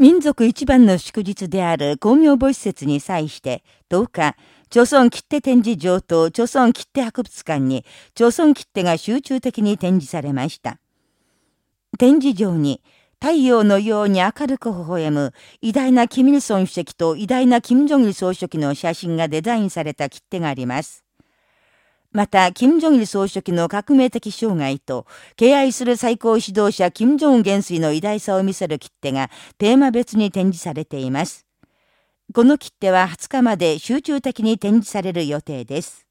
民族一番の祝日である工業母施設に際して10日、朝鮮切手展示場と朝鮮切手博物館に朝鮮切手が集中的に展示されました。展示場に太陽のように明るく微笑む偉大なキミルソン主席と偉大なキム・ジョンイル総書記の写真がデザインされた切手があります。また、金正日総書記の革命的障害と、敬愛する最高指導者金正恩元帥の偉大さを見せる切手がテーマ別に展示されています。この切手は20日まで集中的に展示される予定です。